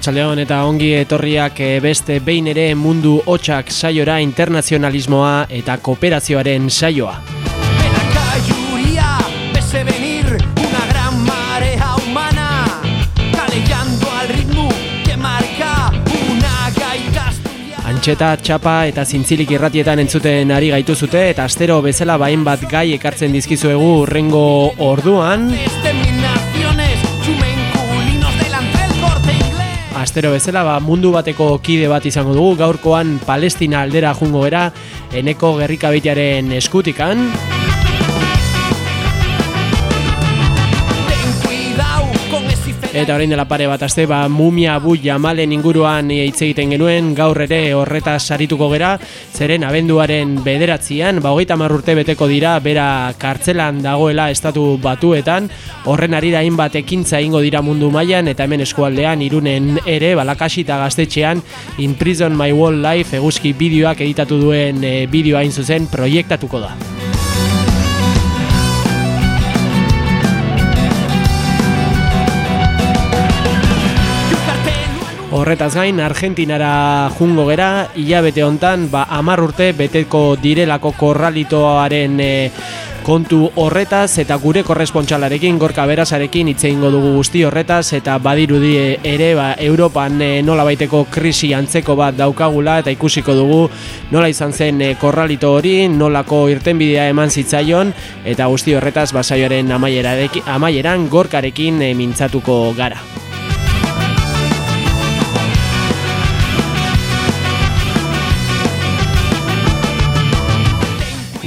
Arratxaldeon eta ongi etorriak eh, beste behin ere mundu hotxak saiora internazionalismoa eta kooperazioaren saioa. Antxeta, txapa eta zintzilik irratietan entzuten ari gaitu zute eta astero bezala bain bat gai ekartzen dizkizuegu urrengo orduan. Astero bezala ba, mundu bateko kide bat izango dugu. Gaurkoan Palestina aldera jungo era eneko gerrikabitearen eskutikan Eta orain dela pare bat azte, ba, mumia bu jamalen inguruan hitz egiten genuen, gaur ere horretaz sarituko gera, zeren abenduaren bederatzian, ba, hogeita marrurte beteko dira, bera kartzelan dagoela estatu batuetan, horren ari da bat ekintza ingo dira mundu mailan eta hemen eskualdean, irunen ere, balakasi eta gaztetxean, In Prison My World Life eguzki bideoak editatu duen e, bideoa zuzen proiektatuko da. Horretaz gain, Argentinara jungo gera, hilabete hontan, ba, amar urte beteko direlako korralitoaren e, kontu horretaz eta gure korrespontxalarekin, gorka berasarekin hitze ingo dugu guzti horretaz eta badirudi ere ba, Europan e, nola baiteko krisi antzeko bat daukagula eta ikusiko dugu nola izan zen e, korralito hori, nolako irtenbidea eman zitzaion eta guzti horretaz basaioaren amaieran gorkarekin e, mintzatuko gara.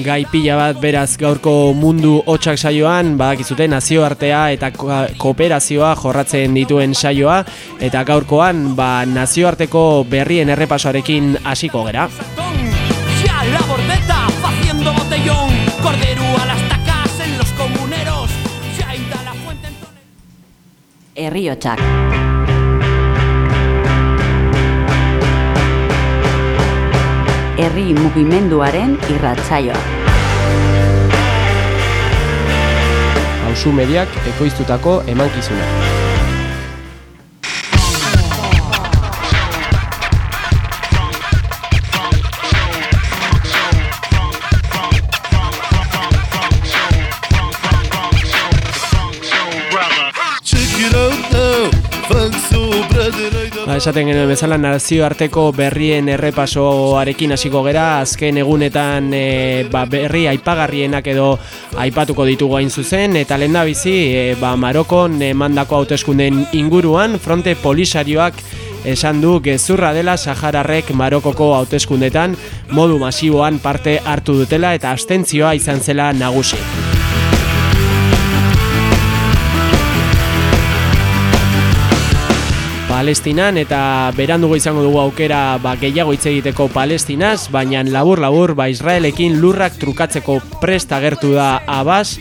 Gai pila bat beraz gaurko mundu hotxak saioan badakizute nazioartea eta kooperazioa jorratzen dituen saioa eta gaurkoan ba, nazioarteko berrien errepasoarekin hasiko gera. Herriotsak herri mugimenduaren irratzaioa. Hauzu mediak ekoiztutako emankizuna. Esaten genuen bezala nazioarteko berrien errepasoarekin hasiko gera, azken egunetan e, ba, berri aipagarrienak edo aipatuko ditugu hain zuzen, eta lehen da bizi, e, ba, Marokon emandako hauteskunden inguruan, fronte polisarioak esan du gezurra dela Sahararrek Marokoko hauteskundetan modu masiboan parte hartu dutela eta astentzioa izan zela nagusi. Palestinan eta berandugo izango dugu aukera ba, gehiago hitz egiteko Palestinaz, baina labur labur ba, Israelekin lurrak trukatzeko prest agertu da Abbas,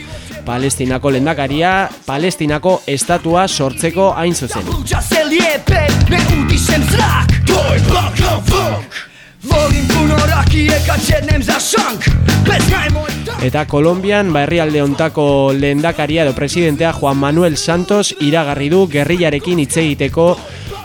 Palestinako lendakaria, Palestinako estatua sortzeko hain zuzen. Eta Kolombian, ba herrialde hontako lehendakaria edo presidentea Juan Manuel Santos iragarri du gerrilarekin hitz egiteko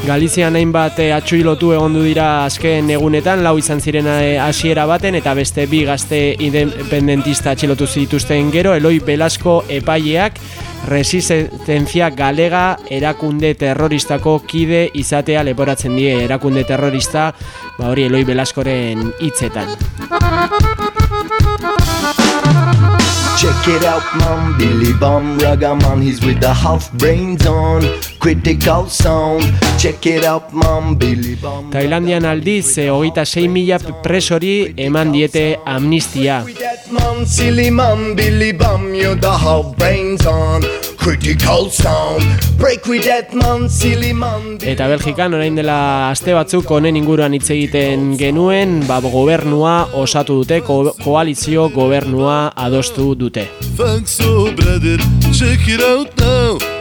Galizian hainbat eh, atxuilotu egondu dira azken egunetan, lau izan ziren eh, hasiera baten eta beste bi gazte independentista atxilotu zituzten gero, Eloi Belasko epaileak resistentzia galega erakunde terroristako kide izatea leporatzen die erakunde terrorista, ba hori Eloi Belaskoren hitzetan. Check it out, man, Billy Bum, Ragaman, he's with the half brains on. Critical sound, check it out, man, Billy Bum. Tailandian aldiz, eh, hogeita 6 mila presori eman diete amnistia. Man, silly man, Billy Bum, you're the half brains on. Critical sound, break with that man, silly man. Eta Belgikan orain dela aste batzuk honen inguruan hitz egiten genuen, ba gobernua osatu dute, ko koalizio gobernua adostu dute. Thanks so brother, check it out now.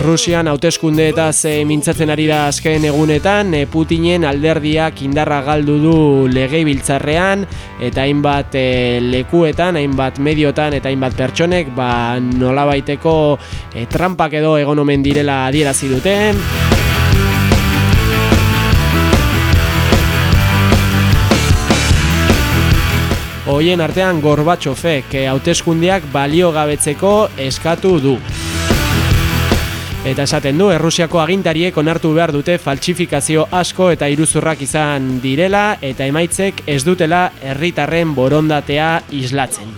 Rusian hauteskunde eta ze mintzatzen ari da azken egunetan, e, Putinen alderdiak indarra galdu du legei biltzarrean, eta hainbat e, lekuetan, hainbat mediotan eta hainbat pertsonek, ba nola baiteko e, trampak edo egonomen direla adierazi duten. Hoien artean Gorbatxofek hauteskundiak balio gabetzeko eskatu du. Eta esaten du, Errusiako agintariek onartu behar dute faltsifikazio asko eta iruzurrak izan direla eta emaitzek ez dutela herritarren borondatea islatzen.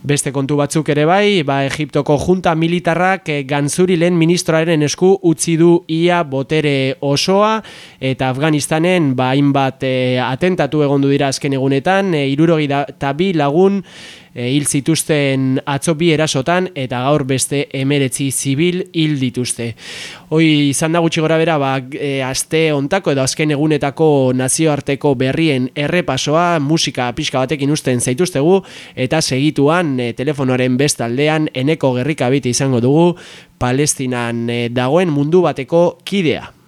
Beste kontu batzuk ere bai, ba Egiptoko junta militarrak e, Ganzuri lehen ministroaren esku utzi du ia botere osoa eta Afganistanen ba hainbat e, atentatu egondu dira azken egunetan, e, 63 lagun e, hil zituzten atzo bi erasotan eta gaur beste emeretzi zibil hil dituzte. Hoi izan da gutxi gora bera, ba, e, aste ontako edo azken egunetako nazioarteko berrien errepasoa musika pixka batekin usten zaituztegu eta segituan e, telefonoaren bestaldean eneko gerrikabite izango dugu Palestinan e, dagoen mundu bateko kidea.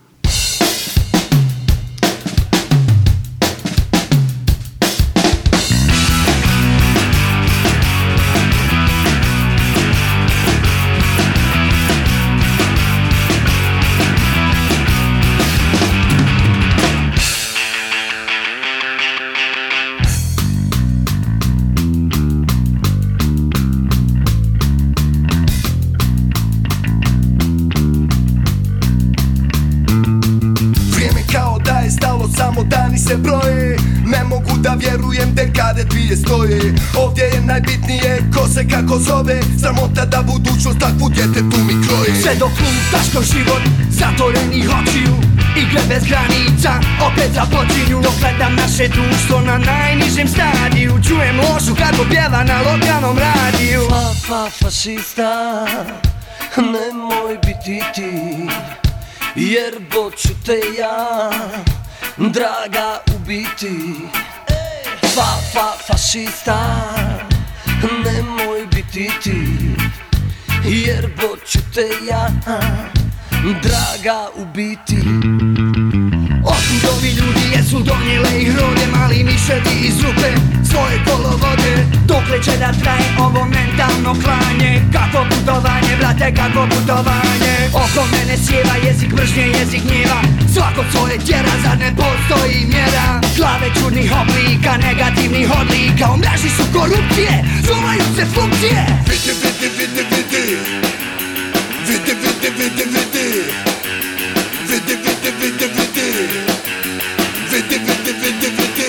Zove. Sramota da budućnost takvu djetetu mi kroji. Sve dok lutaško život zatvorenih očiju Igre bez granica opet započinju. Dok gledam naše društvo na najnižem stadiju Čujem lošu kako pjeva na lokalnom radiju. Fa, fa, fašista, nemoj biti ti Jer boću te ja, draga, ubiti. Fa, fa, fašista, nemoj biti ti Jer boću te ja, draga, ubiti Otud ovi ljudi jesu donijele ih rode Mali miševi iz rupe svoje kolovode Dokle će da traje ovo mentalno klanje Kako putovanje, brate, kako putovanje Oko mene sjeva jezik mržnje, jezik gnjeva Svako svoje tjera, zar ne postoji mjera Glave čudnih oblika, negativnih odlika U mreži su korupcije, zumaju se funkcije Vidi, vidi, vidi, vidi Vidi, vidi, vidi, vidi wydy, wydy, wydy, wydy Wydy, wydy, wydy, wydy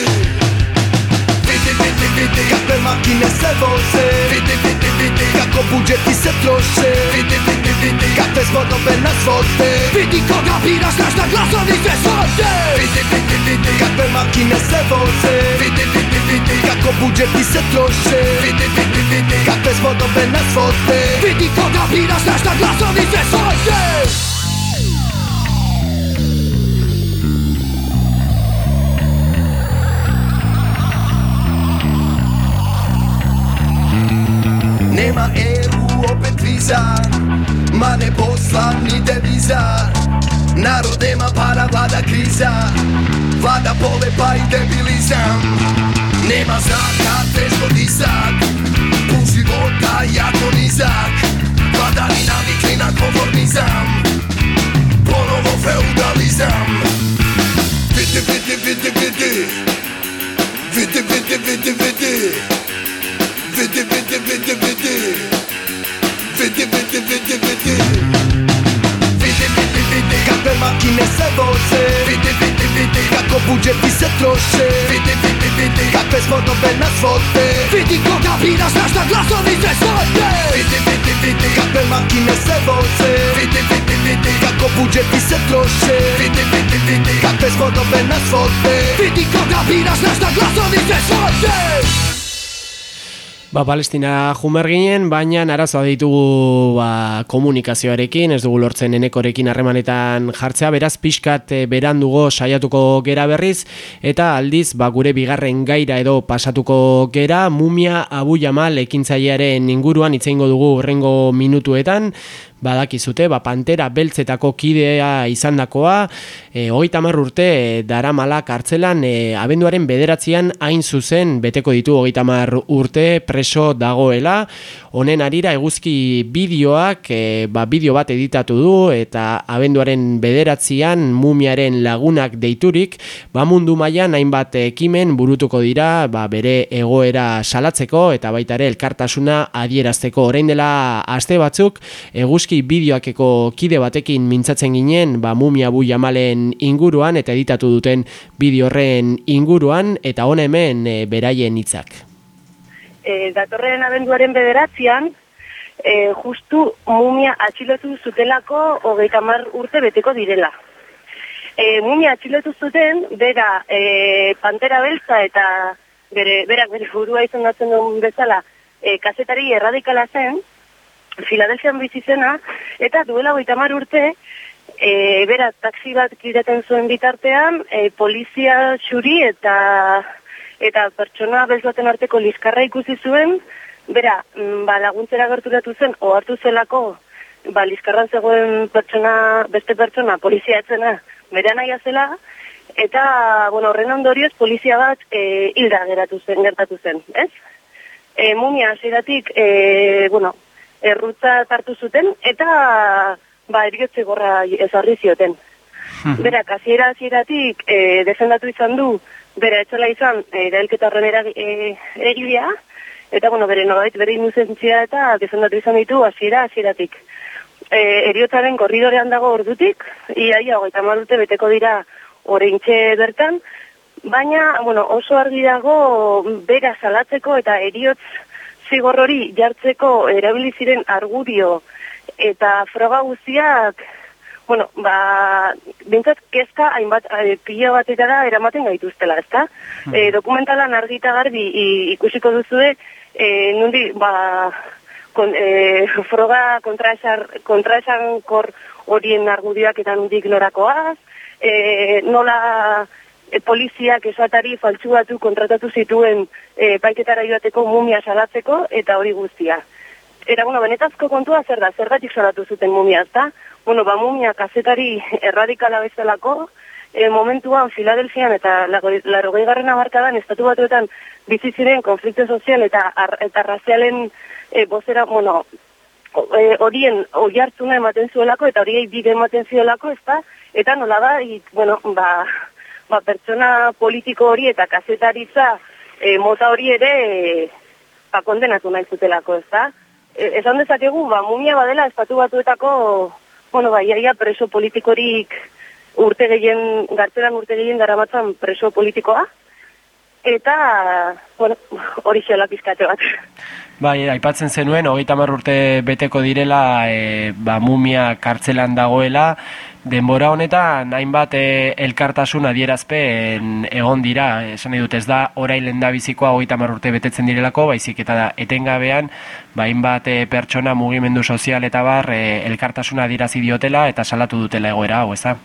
Wydy, wydy, wydy Jakby makinę se wozy Wydy, wydy, wydy Jak obudzieki se troszczy Wydy, wydy, wydy Jak te zwodowe nas wody Wydy, koga pirasz nasz na glasowych wesoty Wydy, wydy, wydy Jakby makinę se wozy Wydy, wydy, wydy Jak obudzieki se troszczy Wydy, wydy, wydy Jak te zwodowe bizar. Ma ne poslavni devizar Narod nema para, vlada kriza. Vlada pole pa i debilizam. Nema zraka, teško dizak Pun života jako nizak Vladari navikli na konformizam Ponovo feudalizam. Vidi, vidi, vidi, vidi Vidi, vidi, vidi, vidi Vidi, vidi, vidi, Vete, vete, vete, vete Vete, vete, vete Kakve makine se voze Vete, vete, vete Kako budžeti se troše Vete, vete, vete Kakve smo dobena svote Vidi koga bira, znaš da glasovi sve svote Vete, vete, vete Kakve makine se voze Vete, vete, vete Kako budžeti se troše Vete, vete, vete Kakve smo dobena svote Vidi koga bira, znaš da Ba, Palestina jumer ginen, baina arazoa ditugu ba, komunikazioarekin, ez dugu lortzen enekorekin harremanetan jartzea, beraz pixkat eh, berandugo saiatuko gera berriz, eta aldiz ba, gure bigarren gaira edo pasatuko gera, mumia abu jamal ekintzailearen inguruan itzeingo dugu urrengo minutuetan, badakizute, ba, pantera beltzetako kidea izandakoa, e, hogeita hamar urte e, daramala kartzelan e, abenduaren bederatzean hain zuzen beteko ditu hogeita hamar urte preso dagoela, honen arira eguzki bideoak, e, ba, bideo bat editatu du, eta abenduaren bederatzean mumiaren lagunak deiturik, ba, mundu mailan hainbat ekimen burutuko dira, ba, bere egoera salatzeko, eta baita ere elkartasuna adierazteko. Orain dela aste batzuk, eguzki bideoakeko kide batekin mintzatzen ginen, ba, mumia bu jamalen inguruan, eta editatu duten bideo horren inguruan, eta hon hemen e, beraien hitzak. e, datorren abenduaren bederatzean, e, justu mumia atxilotu zutelako hogeita mar urte beteko direla. E, mumia atxilotu zuten, bera e, pantera beltza eta bere, berak bere burua izandatzen duen bezala, e, kazetari erradikala zen, Filadelfian bizi eta duela hogeita mar urte, e, bera taxi bat kireten zuen bitartean, e, polizia xuri eta eta pertsona bez arteko liskarra ikusi zuen, bera, mm, ba, laguntzera gerturatu zen, ohartu zelako, ba, liskarran zegoen pertsona, beste pertsona, polizia etzena, bere naia zela, eta, bueno, horren ondorioz, polizia bat e, hilda geratu zen, gertatu zen, ez? E, mumia, hasieratik e, bueno, errutza hartu zuten, eta, ba, eriotze gorra ezarri zioten. Berak, hasiera hasieratik e, defendatu izan du, bera etxela izan, e, erailketa horren erag- e, egilea, eta, bueno, bere nolabait, bere inuzentzia eta defendatu izan ditu hasiera hasieratik. E, eriotzaren korridorean dago ordutik, iaia, hogeita dute beteko dira oraintxe bertan, baina, bueno, oso argi dago bera salatzeko eta eriotz zigor hori jartzeko erabili ziren argudio eta froga guztiak bueno, ba, bintzat kezka hainbat e, pila batetara eramaten gaituztela, ezta? E, dokumentalan argita garbi ikusiko duzue, e, nundi, ba, kon, e, froga kontraesan, kontraesan kor horien argudioak eta nundik norakoaz, e, nola e, poliziak esatari faltsuatu kontratatu zituen e, paiketara joateko mumia salatzeko eta hori guztia. Era, bueno, benetazko kontua zer da, zergatik salatu zuten mumia, ezta? Bueno, ba, mumia kazetari erradikala bezalako, e, momentuan Filadelfian eta larogei garren abarkadan estatu batuetan bizi ziren konflikto sozial eta, ar, eta razialen e, bozera, bueno, e, horien oi hartzuna ematen zuelako eta horiei bide ematen ziolako, ezta? Eta nola da, i, bueno, ba, ba, pertsona politiko hori eta kazetaritza e, mota hori ere e, ba, kondenatu nahi zutelako, ezta? E, esan dezakegu, ba, mumia badela estatu batuetako, bueno, ba, iaia preso politikorik urte gehien, gartzeran urte gehien daramatzan preso politikoa, eta, bueno, hori xela pizkate bat. Bai, aipatzen zenuen, hogeita hamar urte beteko direla, e, ba, mumia kartzelan dagoela, denbora honetan hainbat e, elkartasun adierazpen egon dira, esan nahi dut ez da orain lenda bizikoa hogeita hamar urte betetzen direlako, baizik eta da etengabean, ba, hainbat e, pertsona mugimendu sozial eta bar e, elkartasuna adierazi diotela eta salatu dutela egoera hau, ez da?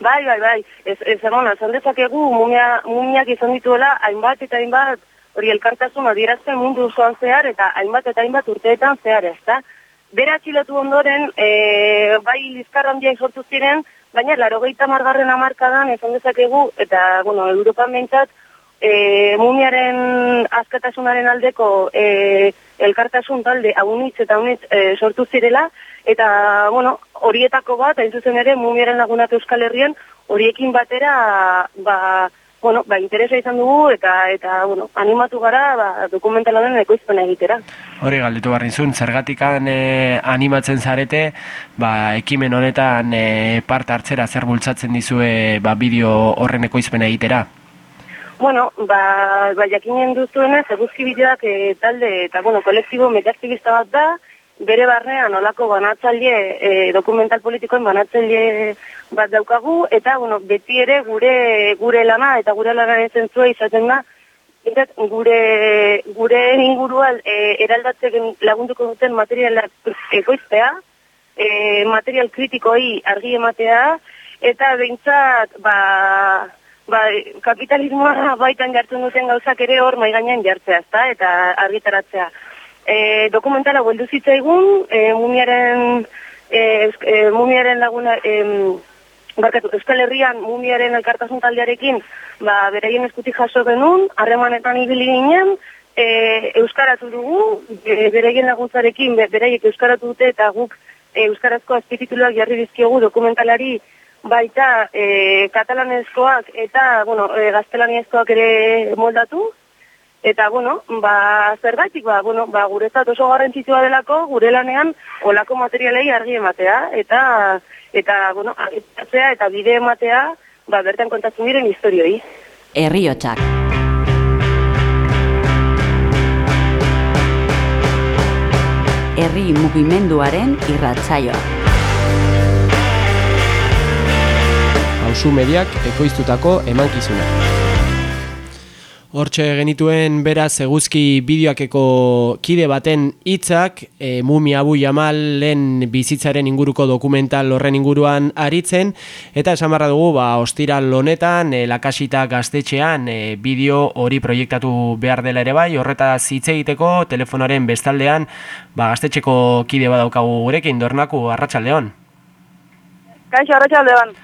Bai, bai, bai. Ez, ez bueno, esan dezakegu mumia, mumiak izan dituela hainbat eta hainbat hori elkartasun adierazpen mundu osoan zehar eta hainbat eta hainbat urteetan zehar, ezta? Bera atxilotu ondoren, e, bai lizkar handiak sortu ziren, baina laro gehieta margarren amarkadan esan dezakegu, eta, bueno, Europan behintzat, e, mumiaren askatasunaren aldeko e, elkartasun talde haunitz eta haunitz e, sortu zirela, eta, bueno, horietako bat, hain zuzen ere, mumiaren lagunat Euskal Herrian, horiekin batera, ba, bueno, ba, interesa izan dugu eta eta bueno, animatu gara ba, dokumentalaren ekoizpena egitera. Hori galditu barrizun, zergatikan e, animatzen zarete, ba, ekimen honetan e, parte hartzera zer bultzatzen dizue ba, bideo horren ekoizpena egitera? Bueno, ba, ba jakinen duzuenez, eguzki bideoak e, talde eta bueno, kolektibo metaktivista bat da, bere barnean olako banatzaile, e, dokumental politikoen banatzaile bat daukagu, eta bueno, beti ere gure gure lana eta gure lana zentzua izaten da, gure, gure ingurual e, eraldatzen lagunduko duten materialak ekoiztea, e, material kritikoi argi ematea, eta behintzat, ba, ba, kapitalismoa baitan jartzen duten gauzak ere hor maiganean jartzea, ezta? eta argitaratzea e, dokumentala hueldu zitzaigun, e, mumiaren, e, e, mumiaren laguna, e, barkatu, Euskal Herrian mumiaren elkartasun taldearekin, ba, bereien eskutik jaso genuen, harremanetan ibili ginen, e, Euskaratu dugu, e, bereien laguntzarekin, be, bereiek Euskaratu dute, eta guk e, Euskarazko azpitituluak jarri bizkiogu dokumentalari, baita e, katalanezkoak eta bueno, e, gaztelaniezkoak ere moldatu, Eta, bueno, ba, zergatik, ba, bueno, ba, guretzat oso garrantzitsua delako, gure lanean, olako materialei argi ematea, eta, eta, bueno, agitatzea eta bide ematea, ba, bertan kontatzen diren historioi. Herriotsak. Herri mugimenduaren irratsaioa. Hauzu mediak ekoiztutako emankizuna. Hortxe genituen beraz eguzki bideoakeko kide baten hitzak e, Mumi Abu Jamal bizitzaren inguruko dokumental horren inguruan aritzen eta esan barra dugu ba, ostiral honetan e, lakasita gaztetxean e, bideo hori proiektatu behar dela ere bai horreta zitze egiteko telefonoaren bestaldean ba, gaztetxeko kide badaukagu gurekin dornaku arratsaldeon. Kaixo arratsaldeon.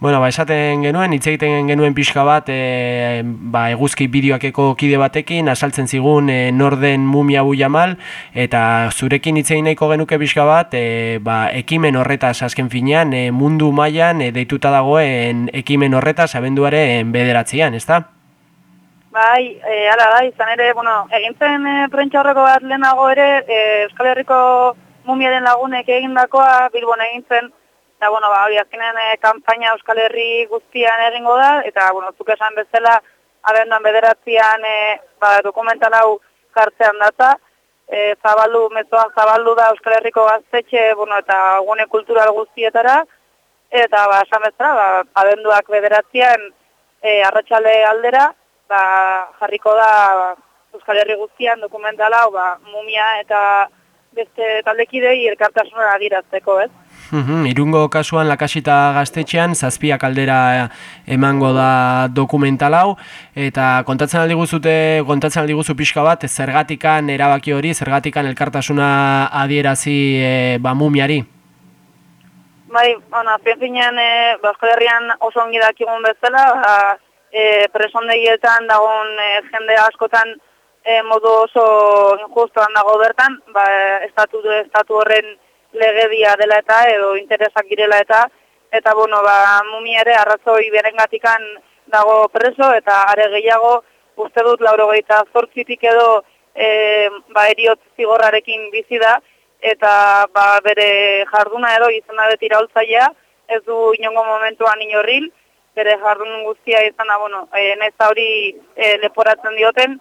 Bueno, ba, esaten genuen, hitz egiten genuen pixka bat, e, ba, eguzki bideoakeko kide batekin, asaltzen zigun e, norden mumia bu jamal, eta zurekin hitz egin nahiko genuke pixka bat, e, ba, ekimen horretaz azken finean, e, mundu mailan e, deituta dagoen ekimen horretaz abenduaren bederatzean, ezta? Bai, e, ala da, izan ere, bueno, egintzen e, prentsa horreko bat lehenago ere, e, Euskal Herriko mumia den lagunek egindakoa Bilbon egintzen, Eta, bueno, ba, hori azkenean e, kampaina Euskal Herri guztian egingo da, eta, bueno, zuk esan bezala, abenduan bederatzean e, ba, dokumental hau kartzean data, e, zabaldu, mezoa zabaldu da Euskal Herriko gaztetxe, bueno, eta gune kultural guztietara, eta, ba, esan bezala, ba, abenduak bederatzean e, arratxale aldera, ba, jarriko da ba, Euskal Herri guztian dokumentala, ba, mumia eta beste taldekidei elkartasunera dirazteko, ez? Uhum, irungo kasuan lakasita gaztetxean, zazpiak aldera emango da dokumental hau, eta kontatzen aldi guzute, kontatzen aldi guzu pixka bat, zergatikan erabaki hori, zergatikan elkartasuna adierazi e, ba, mumiari? Bai, ona, penfinean, e, Basko Herrian oso ongi dakigun bezala, e, presondegietan dagoen e, jende askotan e, modu oso injustuan dago bertan, ba, estatu, estatu horren legedia dela eta edo interesak girela eta eta bueno, ba, mumi ere arrazoi berengatikan dago preso eta are gehiago uste dut laurogeita zortzitik edo e, ba, eriot zigorrarekin bizi da eta ba, bere jarduna edo izan da beti ez du inongo momentuan inorril, bere jardun guztia izan da, bueno, e, neza hori e, leporatzen dioten,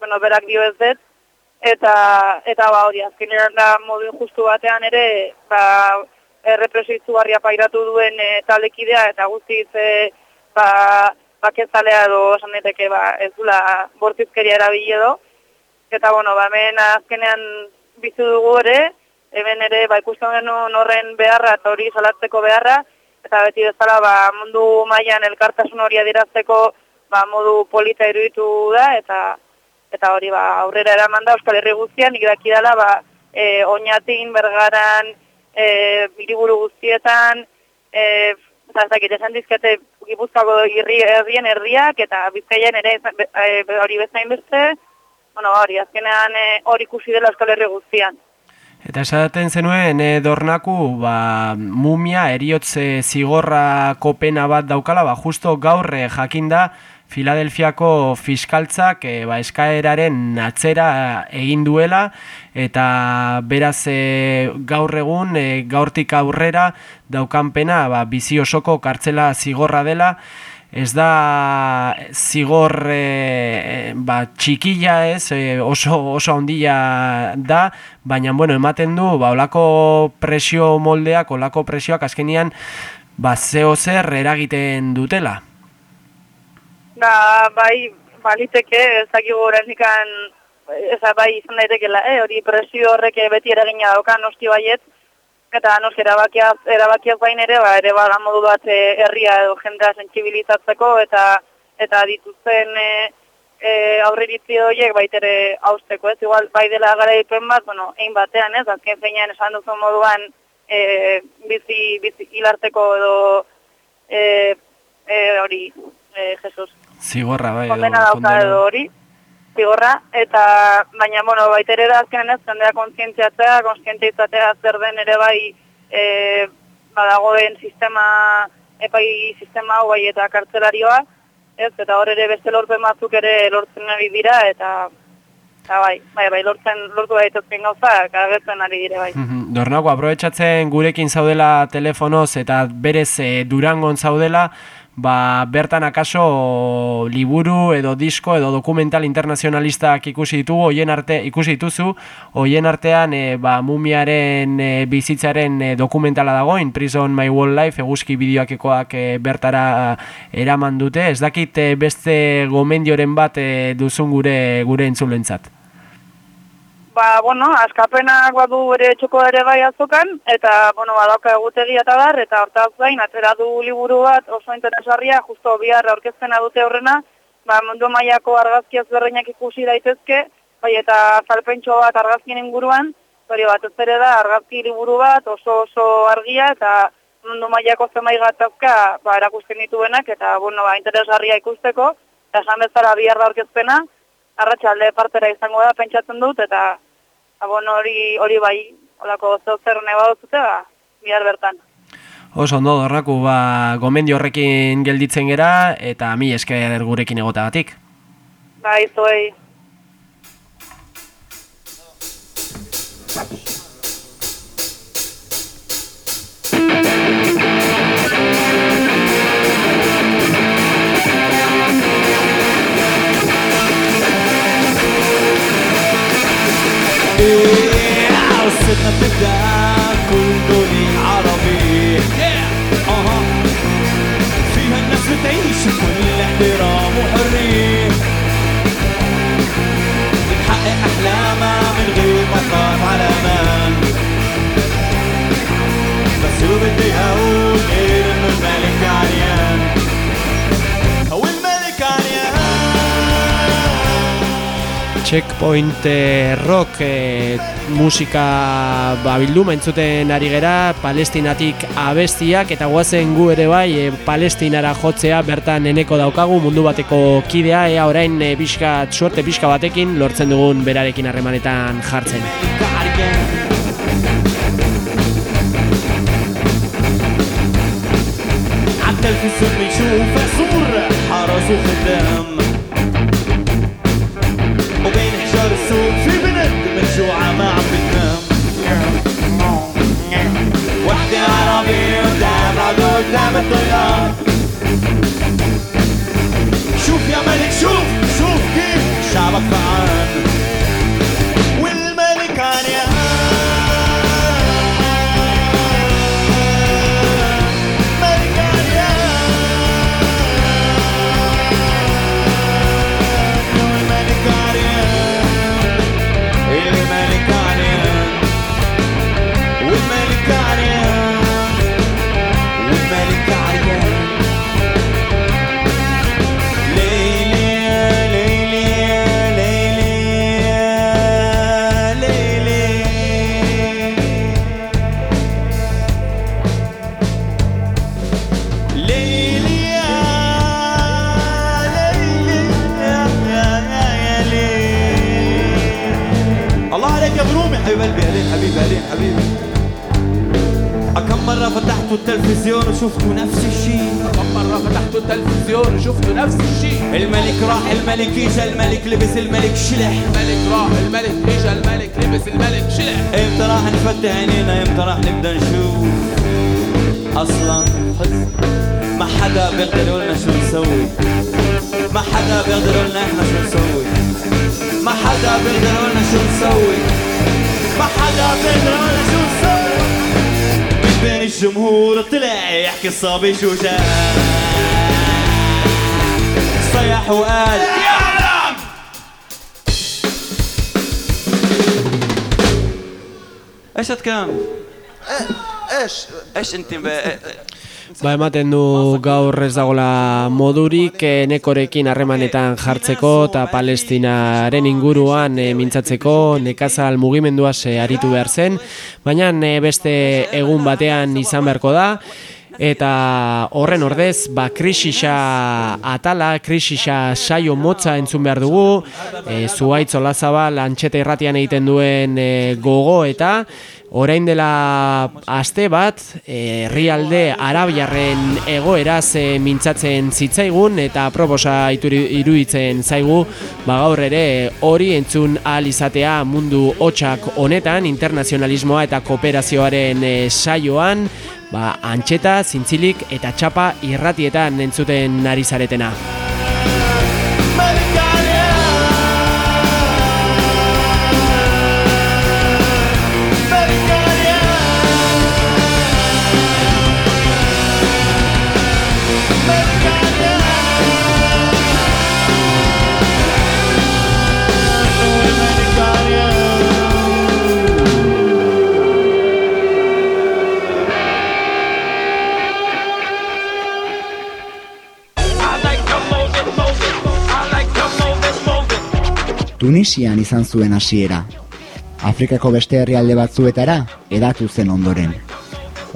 bueno, berak dio ez dut, eta eta ba hori azkenean da modu justu batean ere ba errepresio pairatu duen e, taldekidea eta guztiz e, ba bakezalea edo esan daiteke ba ez dula bortizkeria erabili edo. Eta bueno ba hemen azkenean bizu dugu ere hemen ere ba ikusten genuen horren beharra eta hori salatzeko beharra eta beti bezala ba mundu mailan elkartasun hori adirazteko ba modu polita iruditu da eta eta hori ba aurrera eraman da Euskal Herri guztian nik daki dela ba e, oinatin bergaran e, biriburu guztietan e, dakit esan dizkete gipuzkako irri herrien erdiak, eta bizkaian ere e, hori bezain beste, bueno, hori, azkenean e, hori ikusi dela Euskal Herri guztian. Eta esaten zenuen e, dornaku ba, mumia eriotze zigorrako pena bat daukala, ba, justo gaur e, jakinda Filadelfiako fiskaltzak e, ba, eskaeraren atzera egin duela eta beraz e, gaur egun e, gaurtik aurrera daukan pena ba, bizi osoko kartzela zigorra dela ez da zigor e, ba, txikila ez, oso, oso handia da, baina bueno, ematen du, ba, olako presio moldeak, olako presioak azkenian, ba, zeo zer eragiten dutela. Da, bai, baliteke, ez dakigu horrenikan, ez da, bai izan daitekela, eh, hori presio horrek beti eragina dauka noski baiet, eta noski erabakiaz, erabakiaz bain ere, ba, ere bada modu bat eh, herria edo jendea sentsibilizatzeko eta eta dituzten e, e, aurriritzi horiek baitere hausteko, ez? Igual, bai dela garaipen bat, bueno, egin batean, ez? Azken zeinan esan duzu moduan e, bizi, bizi hilarteko edo e, e, hori, e, Jesus, Zigorra, bai. kondena dauka edo hori, zigorra, eta baina, bueno, baitere da azkenen ez, jendea kontzientziatzea, kontzientzia izatea zer den ere bai e, badagoen sistema, epai sistema hau bai eta kartzelarioa, ez, eta hor ere beste lorpen batzuk ere lortzen ari dira, eta eta bai, bai, bai, lortzen, lortu daitezken gauza, agertzen ari dire bai. Mhm. Dornago, aprobetsatzen gurekin zaudela telefonoz eta berez e, Durangon zaudela, ba, bertan akaso liburu edo disko edo dokumental internazionalistak ikusi ditugu, hoien arte ikusi dituzu, hoien artean e, ba, mumiaren e, bizitzaren e, dokumentala dago, In Prison My World Life, eguzki bideoakekoak e, bertara eraman dute, ez dakit beste gomendioren bat duzun gure gure entzulentzat. Ba, bueno, askapenak badu ere txoko ere bai azokan, eta, bueno, badauka egutegia eta dar, eta hortaz gain, atera du liburu bat oso interesgarria, justo bihar aurkezpena dute horrena, ba, mundu mailako argazki ezberdinak ikusi daitezke, bai, eta salpentxo bat argazkien inguruan, hori bat ez ere da argazki liburu bat oso oso argia, eta mundu mailako zemai gatazka ba, erakusten dituenak, eta, bueno, ba, interesgarria ikusteko, eta esan bezala bihar da aurkezpena, arratsalde partera izango da pentsatzen dut eta ba, bueno, hori hori bai holako zeu zer neba duzute ba bihar bertan. Oso ondo dorraku, ba, gomendio horrekin gelditzen gera eta mi esker gurekin egotagatik. Bai, zuei. بتخببنا كلني عربي yeah. uh -huh. فيها الناس بتعيش بكل احترام وحرية Checkpoint eh, rock eh, musika ba, bilduma entzuten ari gera, palestinatik abestiak eta guazen gu ere bai eh, palestinara jotzea bertan eneko daukagu mundu bateko kidea, ea orain eh, pixka, suerte pixka batekin lortzen dugun berarekin harremanetan jartzen. عالتلفزيون بنشوف صور حرس وخدام Labrador الملك اجا الملك لبس الملك شلح. الملك راح الملك اجا الملك لبس الملك شلح. إمتى راح نفتح عينينا إمتى راح نبدأ نشوف. أصلا ما حدا بيقدر يقولنا شو نسوي. ما حدا بيقدر يقولنا إحنا شو نسوي. ما حدا بيقدر يقولنا شو نسوي. ما حدا بيقدر يقولنا شو نسوي. من بين الجمهور طلع يحكي الصبي شجاع صيح وقال ايش الكلام؟ ايش ايش انت ب- Ba, ematen du gaur ez dagola modurik eh, nekorekin harremanetan jartzeko eta palestinaren inguruan eh, mintzatzeko nekazal mugimenduaz eh, aritu behar zen, baina eh, beste egun batean izan beharko da, eta horren ordez, ba, krisisa atala, krisisa saio motza entzun behar dugu, e, zuaitz olazabal antxeta irratian egiten duen e, gogo eta orain dela aste bat, herrialde arabiarren egoeraz e, mintzatzen zitzaigun eta proposa iruditzen zaigu ba gaur ere hori entzun ahal izatea mundu hotxak honetan internazionalismoa eta kooperazioaren e, saioan ba, antxeta, zintzilik eta txapa irratietan entzuten ari zaretena. Tunisian izan zuen hasiera. Afrikako beste herrialde batzuetara edatu zen ondoren.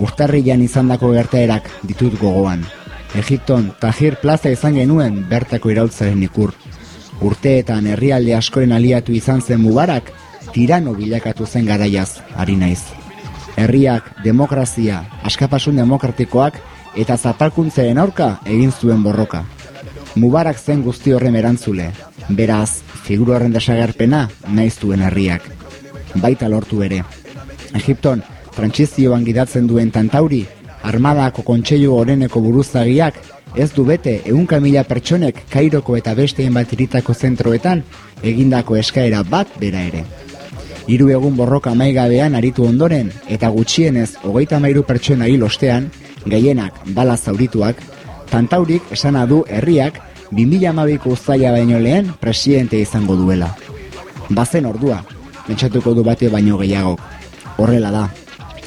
Urtarrian izandako gertaerak ditut gogoan. Egipton Tahir Plaza izan genuen bertako iraultzaren ikur. Urteetan herrialde askoren aliatu izan zen Mubarak, tirano bilakatu zen garaiaz, ari naiz. Herriak, demokrazia, askapasun demokratikoak eta zapalkuntzaren aurka egin zuen borroka. Mubarak zen guzti horren erantzule, beraz, figura horren desagerpena nahi zuen herriak. Baita lortu ere. Egipton, trantsizioan gidatzen duen tantauri, armadako kontseilu goreneko buruzagiak, ez du bete ehunka mila pertsonek Kairoko eta beste hainbat hiritako zentroetan egindako eskaera bat bera ere. Hiru egun borroka maigabean aritu ondoren eta gutxienez hogeita mairu pertsona hil ostean, gehienak bala zaurituak, Tantaurik esana du herriak 2012ko uztaila baino lehen presidente izango duela. Bazen ordua, pentsatuko du bate baino gehiago. Horrela da.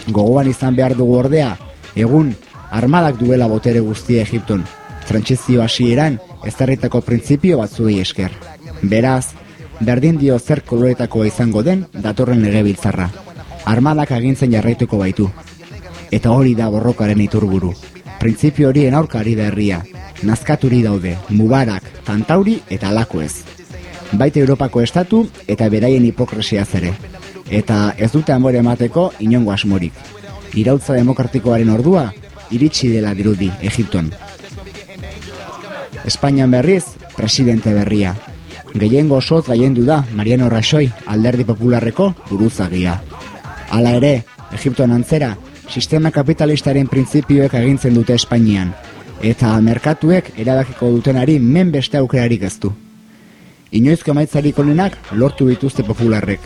Gogoan izan behar dugu ordea, egun armadak duela botere guztia Egipton. Trantsizio hasieran ezarritako printzipio batzuei esker. Beraz, berdin dio zer koloretako izango den datorren legebiltzarra. Armadak agintzen jarraituko baitu. Eta hori da borrokaren iturburu. Printzipio horien aurka ari da herria. Nazkaturi daude, Mubarak, Tantauri eta Alako ez. Baita Europako estatu eta beraien hipokresia ere. Eta ez dute amore emateko inongo asmorik. Irautza demokratikoaren ordua iritsi dela dirudi Egipton. Espainian berriz, presidente berria. Gehiengo osoz gaiendu da Mariano Rajoy alderdi popularreko buruzagia. Hala ere, Egipton antzera, sistema kapitalistaren printzipioek agintzen dute Espainian, eta merkatuek erabakiko dutenari men beste aukerarik ez du. Inoizko emaitzarik onenak lortu dituzte popularrek.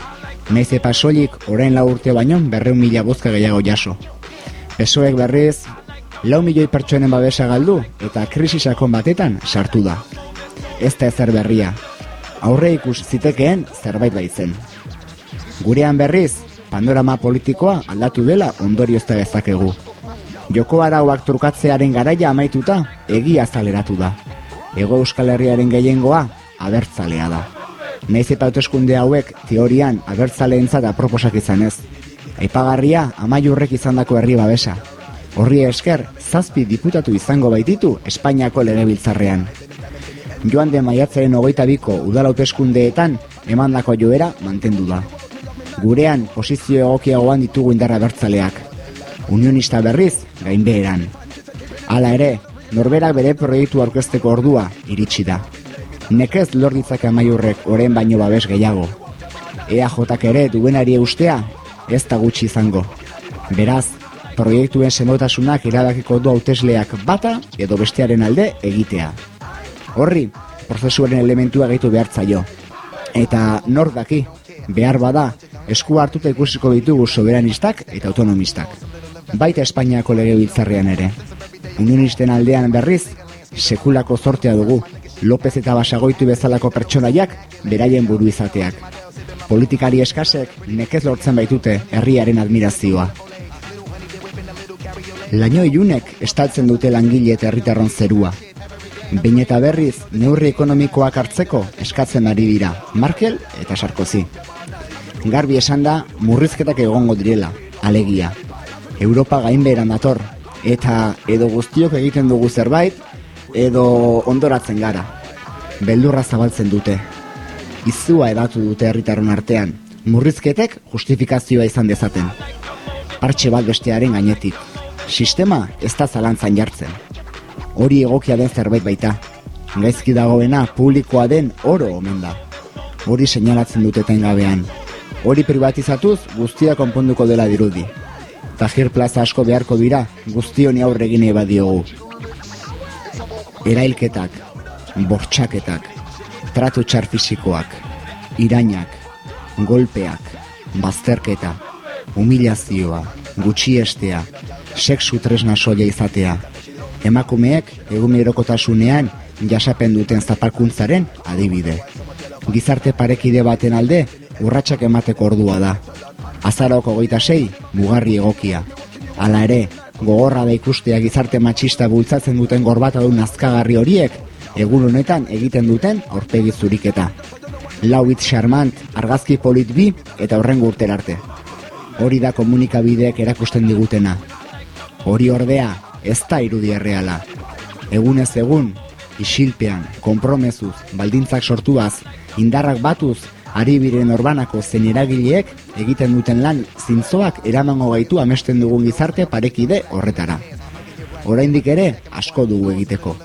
Naiz epa soilik orain lau urte baino berreun mila bozka gehiago jaso. Pesoek berriz, lau milioi pertsonen babesa galdu eta krisisakon batetan sartu da. Ez da ezer berria. Aurre ikus zitekeen zerbait baitzen. Gurean berriz, panorama politikoa aldatu dela ondoriozta dezakegu. Joko arauak trukatzearen garaia amaituta egia zaleratu da. Ego Euskal Herriaren gehiengoa abertzalea da. Naiz eta hauteskunde hauek teorian abertzaleentzat aproposak izan ez. Aipagarria amaiurrek izandako herri babesa. Horri esker, zazpi diputatu izango baititu Espainiako legebiltzarrean. Joan de maiatzaren hogeita biko udal hauteskundeetan emandako joera mantendu da. Gurean posizio egokiagoan ditugu indarra bertzaleak. Unionista berriz, gainbeheran. Hala ere, norberak bere proiektu aurkezteko ordua iritsi da. Nekez lor ditzak amaiurrek oren baino babes gehiago. EAJak ere duenari ustea, ez da gutxi izango. Beraz, proiektuen semotasunak erabakiko du hautesleak bata edo bestearen alde egitea. Horri, prozesuaren elementua gehitu behartzaio. Eta nor daki, behar bada, esku hartuta ikusiko ditugu soberanistak eta autonomistak. Baita Espainiako legebiltzarrean ere. Unionisten aldean berriz, sekulako zortea dugu, López eta Basagoitu bezalako pertsonaiak beraien buru izateak. Politikari eskasek nekez lortzen baitute herriaren admirazioa. Laino ilunek estaltzen dute langile eta herritarron zerua. Behin eta berriz, neurri ekonomikoak hartzeko eskatzen ari dira, Markel eta Sarkozy. Garbi esan da, murrizketak egongo direla, alegia. Europa gainbeheran dator, eta edo guztiok egiten dugu zerbait, edo ondoratzen gara. Beldurra zabaltzen dute. Izua edatu dute herritarron artean, murrizketek justifikazioa izan dezaten. Partxe bat bestearen gainetik. Sistema ez da zalantzan jartzen. Hori egokia den zerbait baita. Gaizki dagoena publikoa den oro omen da. Hori seinalatzen dute gabean. Hori privatizatuz guztia konponduko dela dirudi. Tajir plaza asko beharko dira guztioni aurre egin badiogu. Erailketak, bortxaketak, tratu txar fisikoak, irainak, golpeak, bazterketa, humilazioa, gutxiestea, sexu tresna soia izatea, emakumeek egunerokotasunean jasapen duten zapalkuntzaren adibide. Gizarte parekide baten alde urratsak emateko ordua da. Azaroko goita sei, mugarri egokia. Hala ere, gogorra da ikustea gizarte matxista bultzatzen duten gorbatadun azkagarri horiek, egun honetan egiten duten aurpegi zuriketa. Lau hitz charmant, argazki polit bi eta horrengo urter arte. Hori da komunikabideek erakusten digutena. Hori ordea, ez da irudi erreala. Egunez egun, isilpean, konpromezuz, baldintzak sortuaz, indarrak batuz, ari biren orbanako zen eragileek egiten duten lan zintzoak eramango gaitu amesten dugun gizarte parekide horretara. Oraindik ere asko dugu egiteko.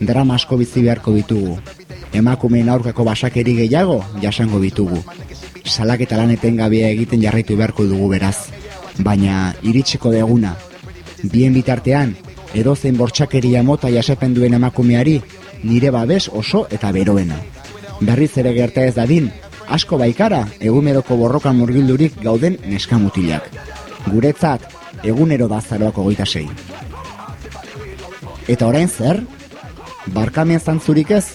Drama asko bizi beharko ditugu. Emakumeen aurkako basakeri gehiago jasango ditugu. Salak eta lan etengabea egiten jarraitu beharko dugu beraz. Baina iritsiko deguna. Bien bitartean, edozein bortxakeria mota jasepen duen emakumeari nire babes oso eta beroena. Berriz ere gerta ez dadin, asko baikara eguneroko borrokan murgildurik gauden neskamutilak. Guretzat, egunero da zaroako goita sei. Eta orain zer? Barkamen zantzurik ez?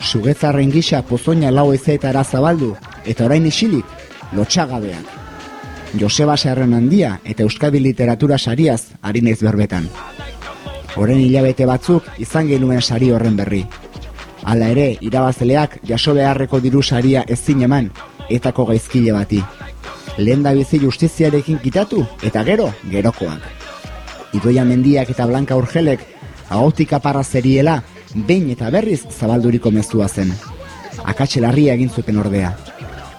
Sugetzarren gisa pozoina lau ezeetara zabaldu, eta orain isilik, lotxagabeak. Joseba Serren handia eta Euskadi literatura sariaz ari naiz berbetan. Horen hilabete batzuk izan genuen sari horren berri. Hala ere, irabazleak jaso beharreko diru saria ezin eman, etako gaizkile bati. Lehen da bizi justiziarekin kitatu, eta gero, gerokoak. Idoia mendiak eta Blanka Urgelek, agotik aparra zeriela, behin eta berriz zabalduriko mezua zen. Akatxelarria egin zuten ordea.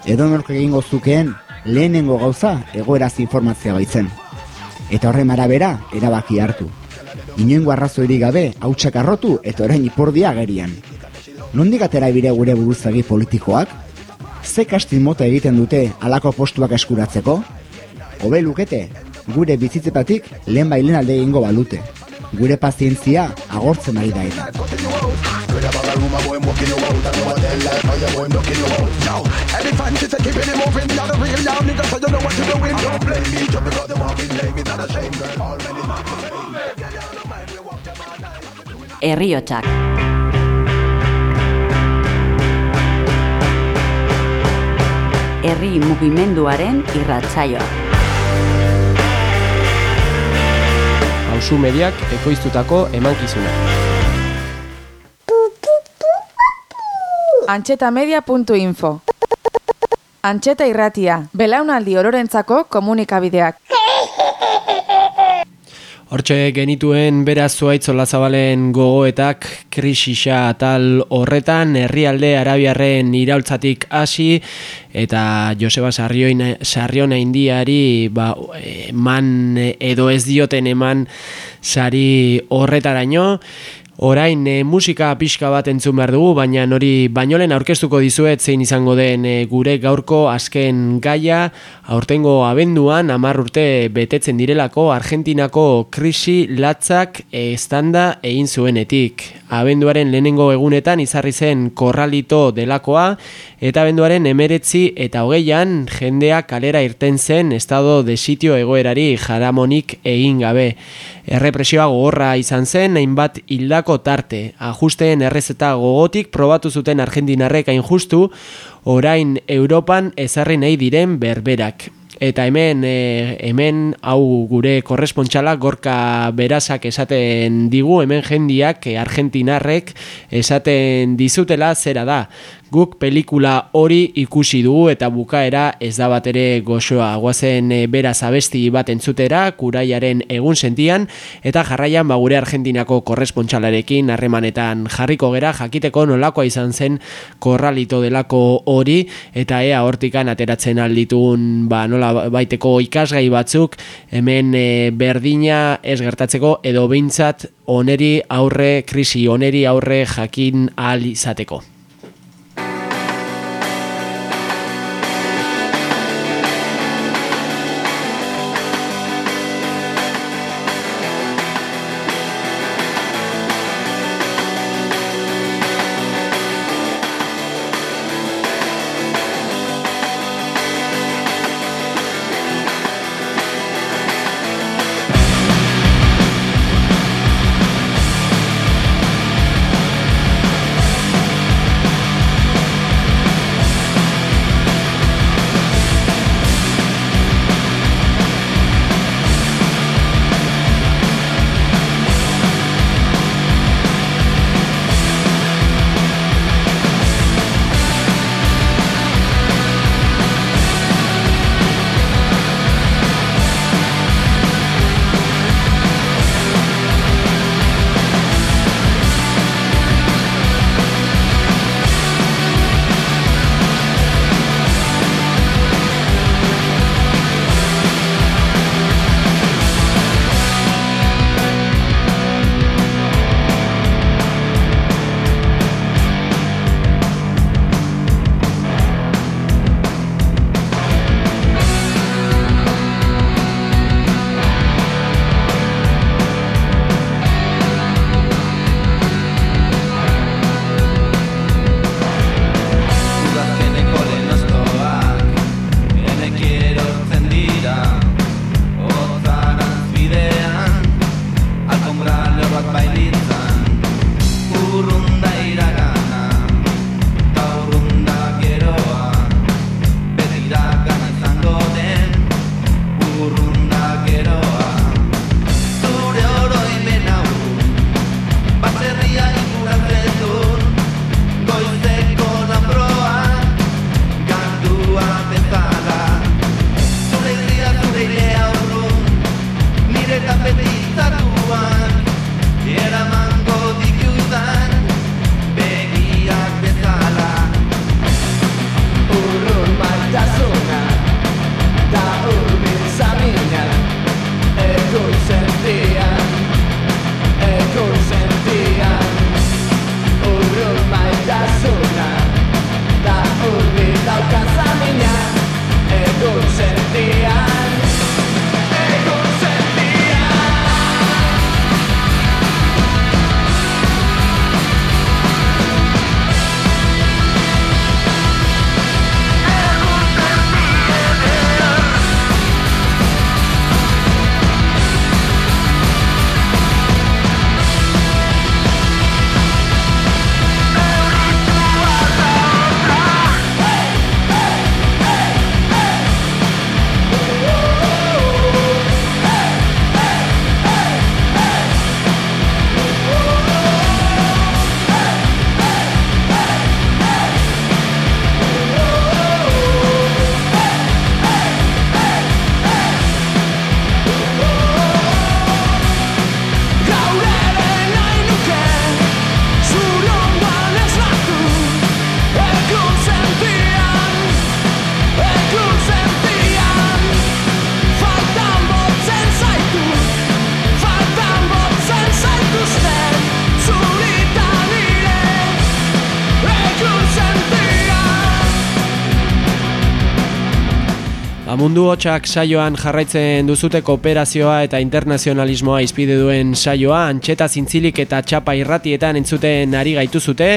Edo nork egingo zukeen, lehenengo gauza egoeraz informatzea baitzen. Eta horren arabera, erabaki hartu. Inoengo arrazoirik gabe, hautsak arrotu eta orain ipordia agerian. Nondik atera bire gure buruzagi politikoak? Ze kastin mota egiten dute alako postuak eskuratzeko? Hobe lukete, gure bizitzetatik lehen bailen alde egingo balute. Gure pazientzia agortzen ari da eta. Herriotsak. Herri mugimenduaren irratsaioa. Hauzu mediak ekoiztutako emankizuna. Antxetamedia.info Antxeta irratia, belaunaldi ororentzako komunikabideak. Hortxe genituen beraz zuaitz olazabalen gogoetak krisisa tal horretan herrialde arabiarren iraultzatik hasi eta Joseba Sarrioina, Sarriona indiari ba, eman edo ez dioten eman sari horretaraino Orain e, musika pixka bat entzun behar dugu, baina hori bainolen aurkeztuko dizuet zein izango den e, gure gaurko azken gaia, aurtengo abenduan amar urte betetzen direlako Argentinako krisi latzak estanda egin zuenetik. Abenduaren lehenengo egunetan izarri zen korralito delakoa, eta abenduaren emeretzi eta hogeian jendea kalera irten zen estado de sitio egoerari jaramonik egin gabe. Errepresioa gogorra izan zen, hainbat hildako tarte. Ajusteen errezeta gogotik probatu zuten Argentinarrek hain justu, orain Europan ezarri nahi diren berberak. Eta hemen, e, hemen hau gure korrespontxala gorka berazak esaten digu, hemen jendiak e, argentinarrek esaten dizutela zera da guk pelikula hori ikusi dugu eta bukaera ez da bat ere goxoa. Guazen e, beraz abesti bat entzutera, kuraiaren egun sentian, eta jarraian ba, gure Argentinako korrespontxalarekin harremanetan jarriko gera, jakiteko nolakoa izan zen korralito delako hori, eta ea hortikan ateratzen alditun ba, nola baiteko ikasgai batzuk, hemen e, berdina ez gertatzeko edo behintzat oneri aurre, krisi oneri aurre jakin ahal izateko. Amundu hotxak saioan jarraitzen duzute kooperazioa eta internazionalismoa izpide duen saioa, antxeta zintzilik eta txapa irratietan entzuten ari gaituzute,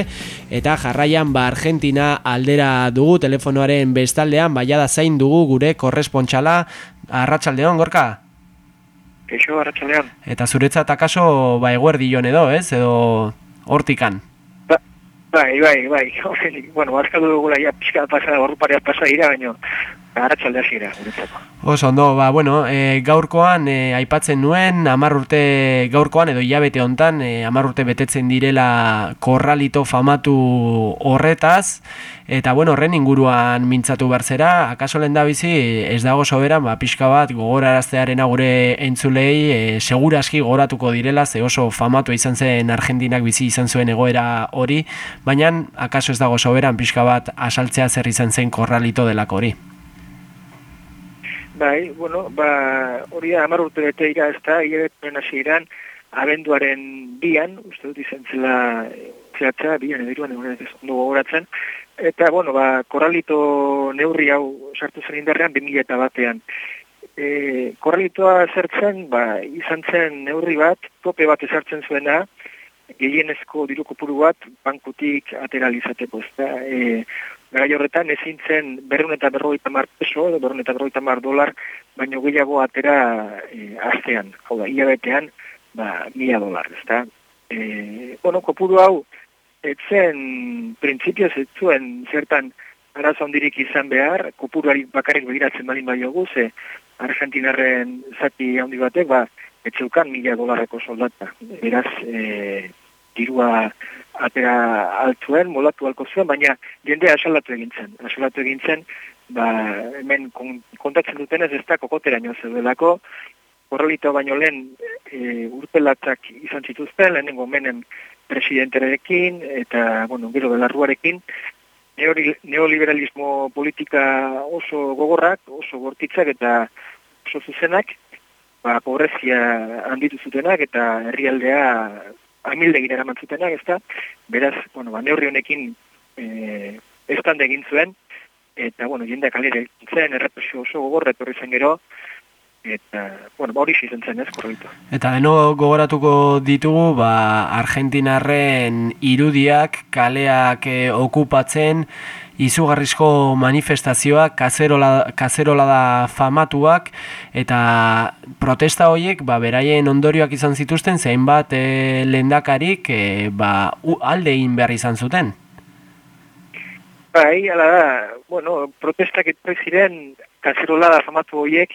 eta jarraian ba Argentina aldera dugu telefonoaren bestaldean, baiada zain dugu gure korrespontxala, arratsaldeon gorka? Keixo, arratsaldeon. Eta zuretzat akaso ba eguerdi edo, ez? Edo hortikan? Ba, bai, bai, bai. bueno, bazkatu dugula ja pixka pasa, horru pareaz pasa dira, baina arratsaldea zira, guretzako. Oso, ondo, ba, bueno, e, gaurkoan e, aipatzen nuen, amar urte gaurkoan edo hilabete hontan, e, amar urte betetzen direla korralito famatu horretaz, eta bueno, horren inguruan mintzatu berzera, akaso lehen bizi, ez dago soberan, ba, pixka bat, gogoraraztearen gure entzulei, e, seguraski gogoratuko direla, ze oso famatu izan zen Argentinak bizi izan zuen egoera hori, baina akaso ez dago soberan, pixka bat, asaltzea zer izan zen korralito delako hori. Bai, bueno, ba, hori da, amar urte bete ira ez da, hilabetuen hasi iran, abenduaren bian, uste dut izan zela, zehatza, bian edo iruan egun ez ondo gogoratzen, eta, bueno, ba, korralito neurri hau sartu zen indarrean, 2000 eta batean. E, korralitoa zertzen, ba, izan zen neurri bat, tope bat ezartzen zuena, gehienezko diru kopuru bat, bankutik ateralizateko, ez da, e, Gara horretan ezin zen berrun eta berrogeita mar peso, edo berrun eta berrogeita mar dolar, baino gehiago atera e, astean, hau da, iabetean, ba, mila dolar, ez da. E, bueno, kopuru hau, etzen, prinsipioz ez zuen, zertan, arazo handirik izan behar, kopuruari bakarrik begiratzen balin bai ze Argentinarren zati handi batek, ba, etzeukan mila dolarreko soldata. Beraz, e, dirua atera altzuen, molatu alko zuen, baina jendea asalatu egintzen. Asalatu egintzen, ba, hemen kontatzen dutenez ez da kokotera nio zeudelako, horrelito baino lehen e, urpelatzak izan zituzten, lehenengo menen presidenterekin, eta, bueno, gero belarruarekin, neoliberalismo politika oso gogorrak, oso gortitzak eta oso zuzenak, ba, pobrezia handitu zutenak eta herrialdea amilde gira eramantzutenak, ez da, beraz, bueno, ba, neurri honekin e, egin zuen, eta, bueno, jendea kalera zen, errepresio oso gogorra etorri zen gero, eta, bueno, ba, hori izan zen ez, korrelito. Eta deno gogoratuko ditugu, ba, Argentinarren irudiak, kaleak eh, okupatzen, izugarrizko manifestazioak, kazerola, kazerola da famatuak, eta protesta horiek, ba, beraien ondorioak izan zituzten, zein bat e, lendakarik, e, ba, alde egin behar izan zuten? Bai, ala da, bueno, protestak etorri ziren, kazerola da famatu horiek,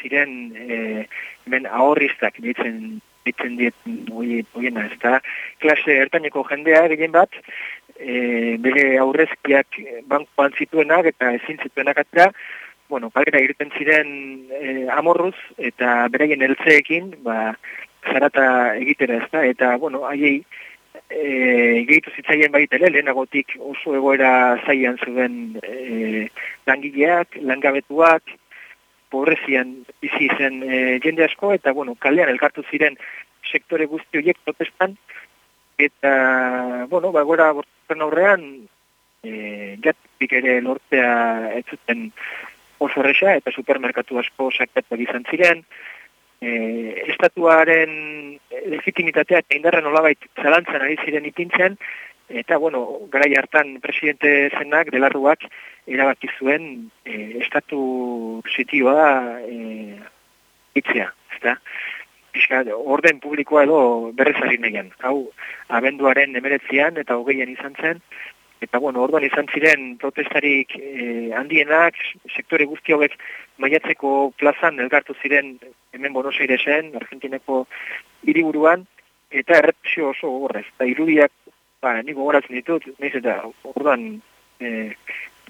ziren, e, ben, ahorriztak, ditzen, ditzen diet, oiena, ez da, klase ertaineko jendea, egin bat, e, bere aurrezkiak bankoan zituenak eta ezin zituenak atera, bueno, kalera irten ziren e, amorruz eta beraien eltzeekin, ba, zarata egitera ez da, eta, bueno, haiei e, gehitu zitzaien baitele, lehenagotik oso egoera zaian zuen e, langileak, langabetuak, pobrezian bizi zen e, jende asko, eta, bueno, kalean elkartu ziren sektore guzti horiek protestan, eta, bueno, ba, gora bortzen aurrean, e, jatik ere lortzea ez zuten oso resa, eta supermerkatu asko sakatu izan ziren, e, estatuaren legitimitatea eta indarren olabait zalantzan ari ziren ipintzen, eta, bueno, gara hartan presidente zenak, delarruak, erabaki zuen e, estatu sitioa e, itzea, ezta? Pixka, orden publikoa edo berrezari nahian. Hau, abenduaren emeretzian eta hogeian izan zen, eta bueno, orduan izan ziren protestarik eh, handienak, sektore guzti hauek maiatzeko plazan elgartu ziren hemen Buenos Airesen, Argentineko hiriburuan eta errepresio oso gogorrez. Eta irudiak, ba, nik gogoratzen ditut, nahiz eta orduan eh,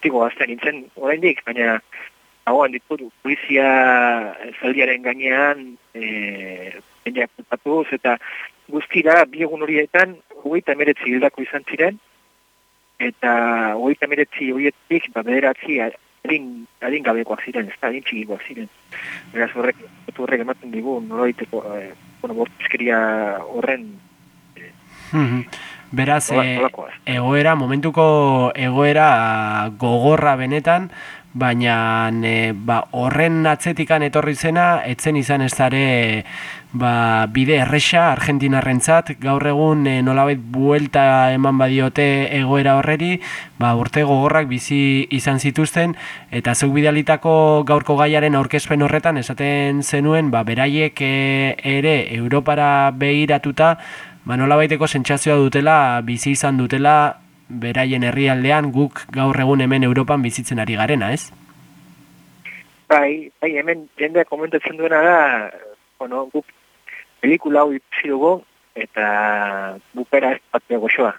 tiko gaztean nintzen oraindik, baina hauan ditut, polizia zaldiaren gainean, e, eta guztira, biegun horietan, hogeita emeretzi hildako izan ziren, eta hogeita emeretzi horietik, ba, bederatzi, adin, adin gabekoak ziren, ez da, adin txikikoak ziren. Beraz horrek, horrek ematen digu, nolaiteko, e, bueno, bortizkeria horren. Mm Beraz, Nola- e, egoera, momentuko egoera gogorra benetan, baina e, ba, horren atzetikan etorri zena, etzen izan ez dare ba, bide erresa Argentinarrentzat, gaur egun e, nolabait buelta eman badiote egoera horreri, ba, urte gogorrak bizi izan zituzten, eta zeuk bidalitako gaurko gaiaren aurkezpen horretan esaten zenuen, ba, beraiek e, ere Europara behiratuta, ba, nolabaiteko sentsazioa dutela, bizi izan dutela, beraien herrialdean guk gaur egun hemen Europan bizitzen ari garena, ez? Bai, bai, hemen jendeak komentatzen duena da, bueno, guk pelikula hau ikusi dugu, eta bukera ez bat goxoa,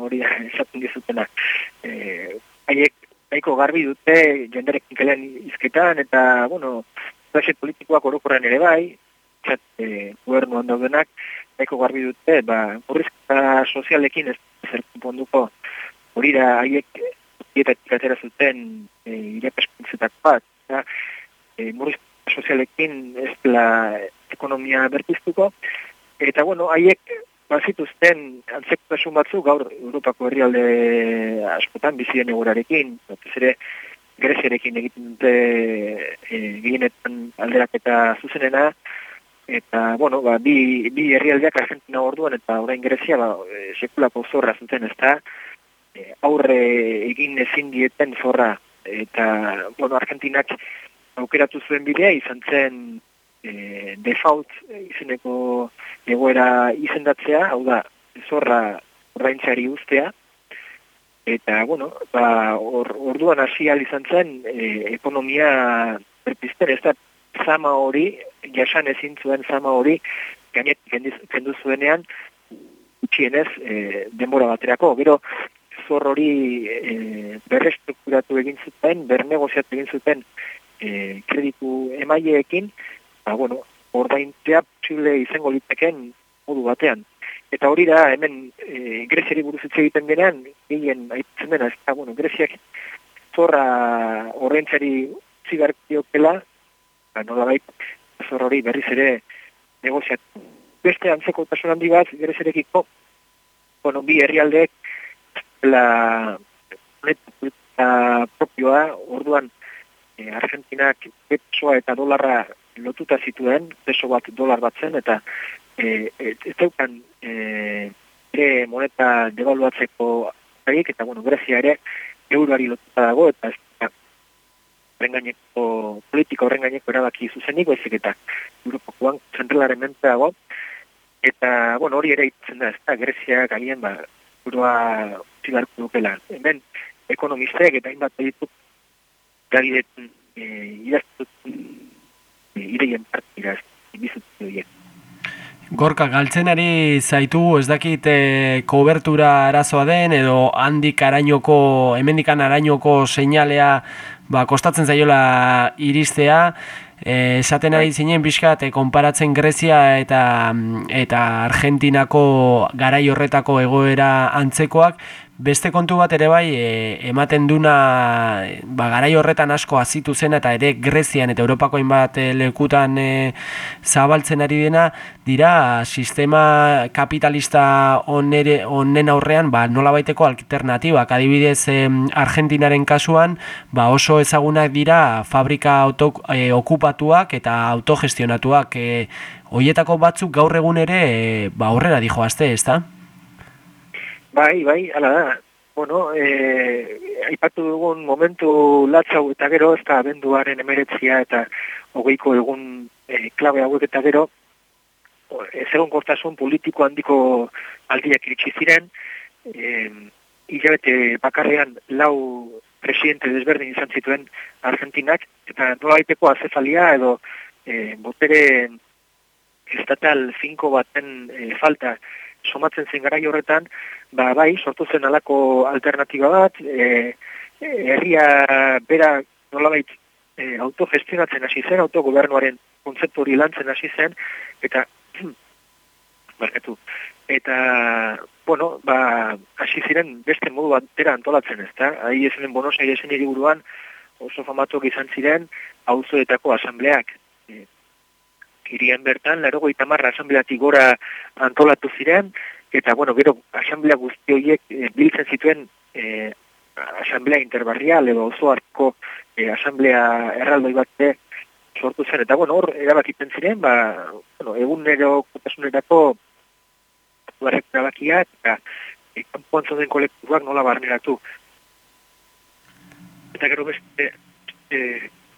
hori da esaten dizutena. E, haiek, haiko garbi dute jenderekin kalean izketan, eta, bueno, klase politikoak orokorren ere bai, txat, e, gobernu ondaudenak, haiko garbi dute, ba, murrizketa sozialekin ez zer konponduko, hori da, haiek dietatik atera zuten e, irakaskuntzetak bat, eta, e, murrizketa sozialekin ez dela ekonomia berpiztuko, eta bueno, haiek bazituzten antzektasun batzu gaur Europako herrialde askotan bizien egorarekin, batez ere Greziarekin egiten dute e, gehienetan alderaketa zuzenena, eta, bueno, ba, bi, bi herrialdeak Argentina orduan eta orain Grezia ba, sekulako zorra zuten, ezta? e, aurre egin ezin dieten zorra, eta, bueno, Argentinak aukeratu zuen bidea izan zen e, default izeneko egoera izendatzea, hau da, zorra ordaintzari ustea, eta, bueno, ba, or, orduan hasi izan zen e, ekonomia berpizten, ez da, zama hori, jasan ezin zuen zama hori, kendiz- kendu zuenean, gutxienez, e, denbora baterako, gero, zor hori e, berrestrukturatu egin zuten, bernegoziatu egin zuten e, kreditu emaileekin, ba, bueno, ordaintzea posible izango liteken modu batean. Eta hori da, hemen e, Greziari buruz hitz egiten denean, gehien aipatzen dena, ez da, bueno, Greziak zorra horrentzari zigarkiokela, ba, nola zor hori berriz ere negoziatu. Beste antzeko tasun handi Greziarekiko, bueno, bi herrialdeek la moneta propioa, orduan e, Argentinak pesoa eta dolarra lotuta zituen, peso bat dolar bat zen, eta e, ez daukan e, ere moneta devaluatzeko horiek, eta bueno, Grezia ere euroari lotuta dago, eta ez da horren gaineko, politika horren gaineko erabaki zuzenik, baizik eta Europakoan zentralaren mente dago, eta, bueno, hori ere itzen da, ez da, Grezia gaien, ba, euroa zigarko dukela. Hemen, ekonomistek eta hainbat ditu gagidetan e, idaztut e, ireien parte iraz, bizutzen horiek. Gorka, galtzen ari zaitu, ez dakit e, kobertura arazoa den, edo handik arainoko, hemendikan arainoko seinalea ba, kostatzen zaiola iristea, e, esaten ari zinen pixkat, e, konparatzen Grezia eta, eta Argentinako garai horretako egoera antzekoak, Beste kontu bat ere bai, e, ematen duna ba, garai horretan asko hazitu zen eta ere Grezian eta Europako hainbat e, lekutan e, zabaltzen ari dena, dira sistema kapitalista onere, onen aurrean ba, nola baiteko alternatibak. Adibidez e, Argentinaren kasuan ba, oso ezagunak dira fabrika auto, e, okupatuak eta autogestionatuak. E, hoietako batzuk gaur egun ere e, ba, horrela dijo azte, ez da? Bai, bai, ala da. Bueno, e, aipatu dugun momentu latzau eta gero, ez da abenduaren emeretzia eta hogeiko egun e, klabe hauek eta gero, ez egon kortasun politiko handiko aldiak iritsi ziren, e, hilabete bakarrean lau presidente desberdin izan zituen Argentinak, eta nola baiteko azefalia edo e, botere estatal finko baten e, falta somatzen zen garai horretan, ba bai, sortu zen alako alternatiba bat, e, e, herria bera nolabait e, autogestionatzen hasi zen, autogobernuaren kontzeptu hori lantzen hasi zen, eta barkatu, eta bueno, ba, hasi ziren beste modu batera antolatzen ez da, ahi esenen Buenos Airesen hiriburuan oso famatuak izan ziren auzoetako asambleak, e, irian bertan, laro goita marra asambleatik gora antolatu ziren, eta, bueno, gero, asamblea guzti horiek e, biltzen zituen e, asamblea interbarrial edo oso hartko e, asamblea erraldoi bat sortu zen, eta, bueno, hor, erabakitzen ziren, ba, bueno, egunero kotasunerako barrek erabakiak, eta e, kanpoan zauden kolektiboak nola barneratu. Eta gero beste, e,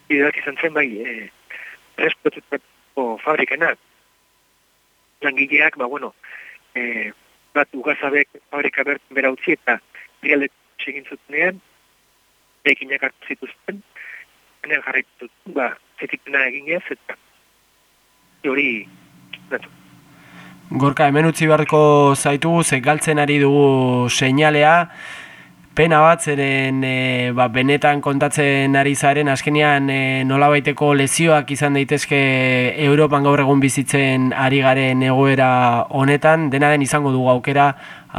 izan zen bai, e, respetutako fabrikena, langileak, ba, bueno, e, bat ugazabek fabrika bertzen bera eta bialde segin zutenean, ekinak hartu zituzten, hemen jarraitu ba, zetikena eginez, eta hori, natu. Gorka, hemen utzi beharko zaitugu, ze galtzen ari dugu seinalea, pena bat, zeren e, ba, benetan kontatzen ari zaren, azkenean e, nolabaiteko lezioak izan daitezke Europan gaur egun bizitzen ari garen egoera honetan, dena den izango dugu aukera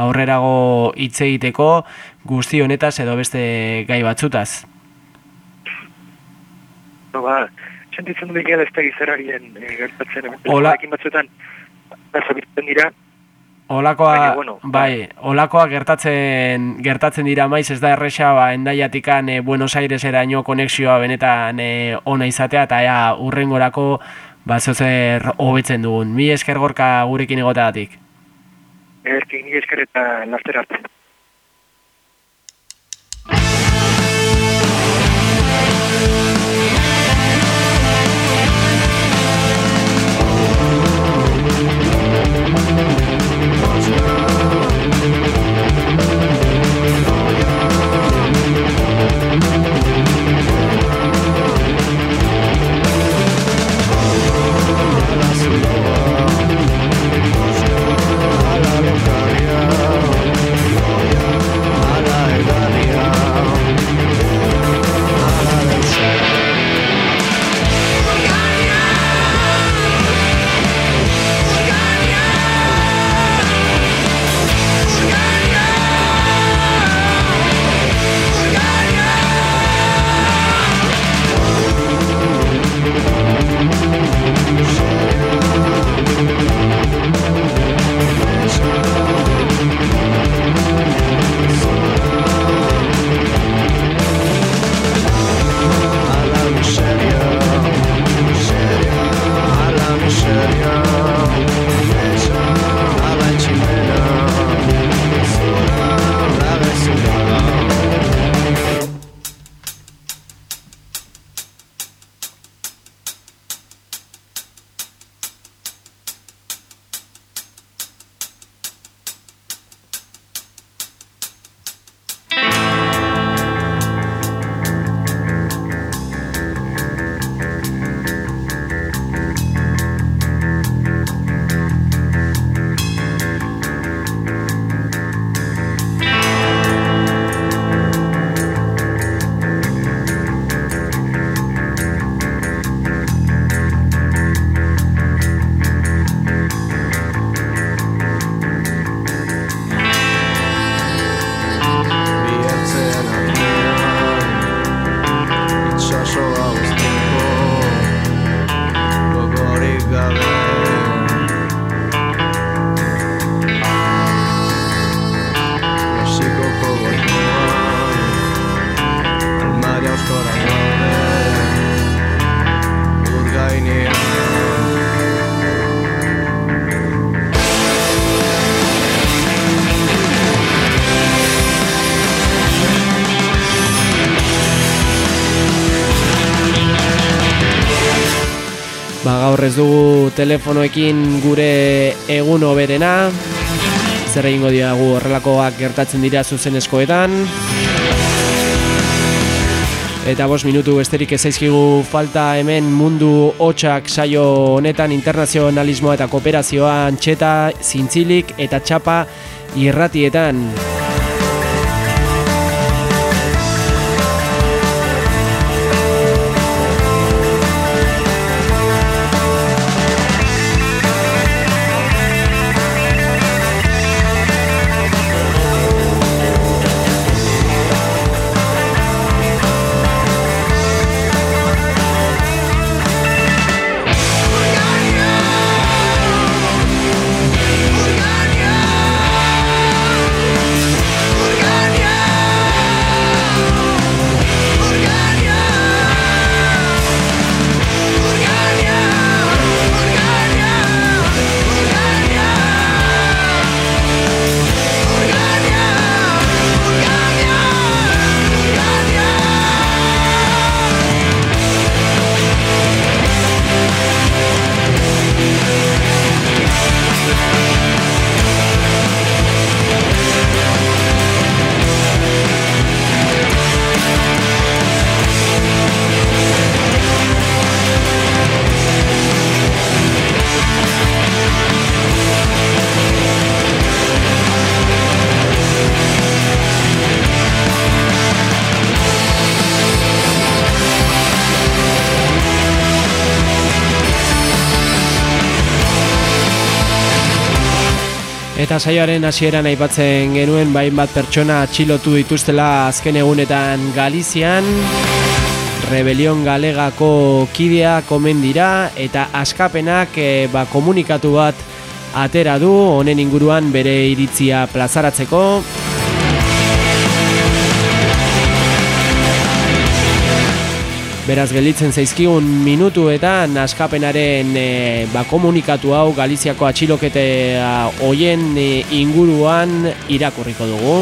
aurrerago hitz egiteko guzti honetaz edo beste gai batzutaz. No, ba, sentitzen du ez da gizararien e, gertatzen, Hola. batzuetan, azabirten dira, Olakoa, Baina, bueno, bai, olakoa gertatzen gertatzen dira maiz ez da erresa ba endaiatikan e, Buenos Airesera ino konexioa benetan e, ona izatea eta ea urrengorako ba zer hobetzen dugun. Mi esker gorka gurekin egoteagatik. Erki, ni esker eta laster arte. Dugu telefonoekin gure egun oberena. Zer egingo diagu horrelakoak gertatzen dira zuzenezkoetan. Eta bos minutu besterik ez zaizkigu falta hemen mundu hotxak saio honetan internazionalismoa eta kooperazioa antxeta, zintzilik eta txapa irratietan. Eta saioaren hasieran aipatzen genuen bain bat pertsona atxilotu dituztela azken egunetan Galizian. Rebelion Galegako kidea komen dira eta askapenak e, ba, komunikatu bat atera du honen inguruan bere iritzia plazaratzeko Beraz gelditzen zaizkigun minutu eta naskapenaren e, ba, komunikatu hau Galiziako atxiloketea hoien e, inguruan irakurriko dugu.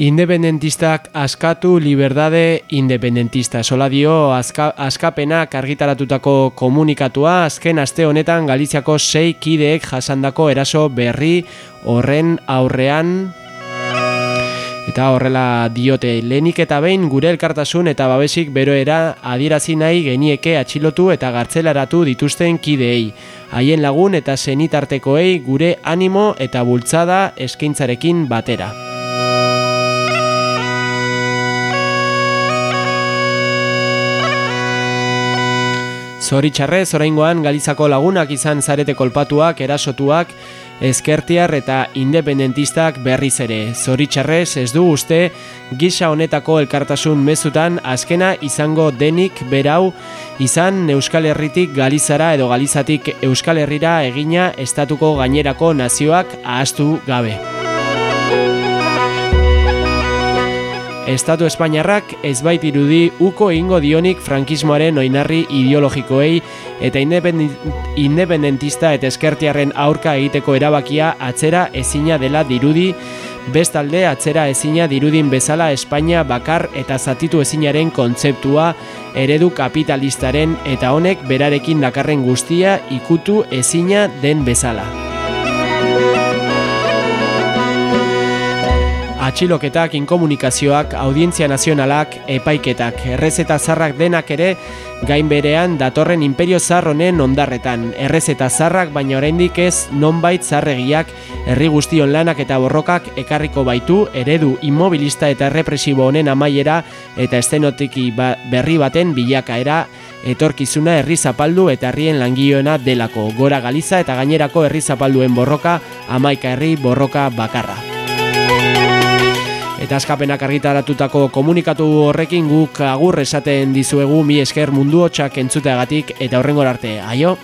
Independentistak askatu liberdade independentista. Sola dio aska, askapenak argitaratutako komunikatua azken aste honetan Galiziako sei kideek jasandako eraso berri horren aurrean eta horrela diote lehenik eta behin gure elkartasun eta babesik beroera adierazi nahi genieke atxilotu eta gartzelaratu dituzten kideei. Haien lagun eta zenitartekoei gure animo eta bultzada eskaintzarekin batera. Zoritxarrez, oraingoan Galizako lagunak izan zarete kolpatuak, erasotuak, ezkertiar eta independentistak berriz ere. Zoritxarrez, ez du uste, gisa honetako elkartasun mezutan azkena izango denik berau izan Euskal Herritik Galizara edo Galizatik Euskal Herrira egina estatuko gainerako nazioak ahaztu gabe. Estatu Espainiarrak ez bait irudi uko egingo dionik frankismoaren oinarri ideologikoei eta independentista eta eskertiarren aurka egiteko erabakia atzera ezina dela dirudi, bestalde atzera ezina dirudin bezala Espainia bakar eta zatitu ezinaren kontzeptua eredu kapitalistaren eta honek berarekin dakarren guztia ikutu ezina den bezala. Atxiloketak, inkomunikazioak, audientzia nazionalak, epaiketak, errezeta zarrak denak ere, gain berean datorren imperio zarronen ondarretan. Errezeta zarrak, baina oraindik ez nonbait zarregiak, herri guztion lanak eta borrokak ekarriko baitu, eredu immobilista eta represibo honen amaiera eta estenotiki ba, berri baten bilakaera, etorkizuna herri zapaldu eta herrien langioena delako. Gora Galiza eta gainerako herri zapalduen borroka, amaika herri borroka bakarra. Eta askapenak argitaratutako komunikatu horrekin guk agur esaten dizuegu mi esker mundu hotxak entzuteagatik eta horrengor arte. Aio!